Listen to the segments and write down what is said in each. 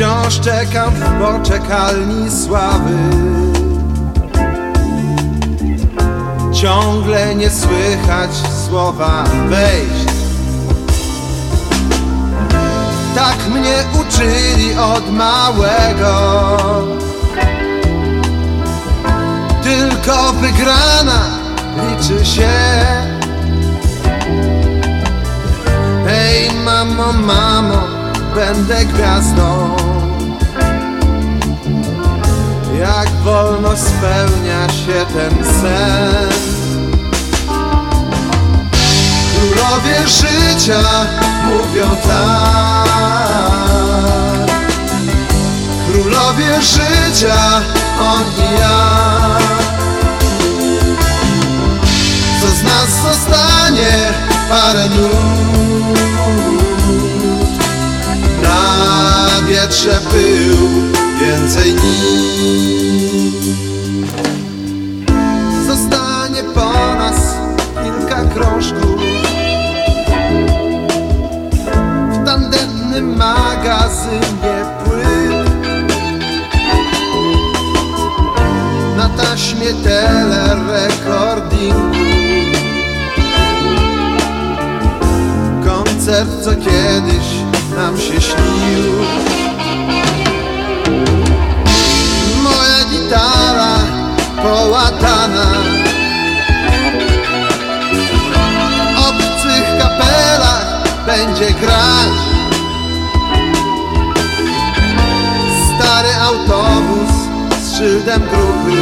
Wciąż czekam w poczekalni sławy Ciągle nie słychać słowa wejść. Tak mnie uczyli od małego. Tylko wygrana liczy się. Hej mamo, mamo, będę gwiazdą Królowie życia mówią tak. Królowie życia, on i ja Co z nas zostanie parę nut? Na wietrze pył więcej nic tandetnym magazynie płyt Na taśmie telerekordingu. Koncert, co kiedyś nam się śnił będzie grać Stary autobus z szyldem grupy.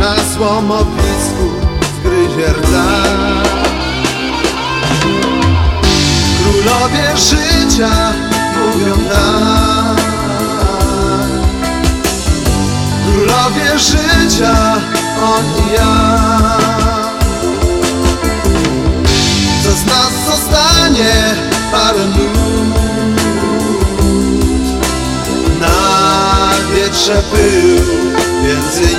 Na złomowisku zgryzie rdza Królowie życia mówią tak Królowie życia, on i ja mnie parę minut Na wietrze był między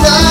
last.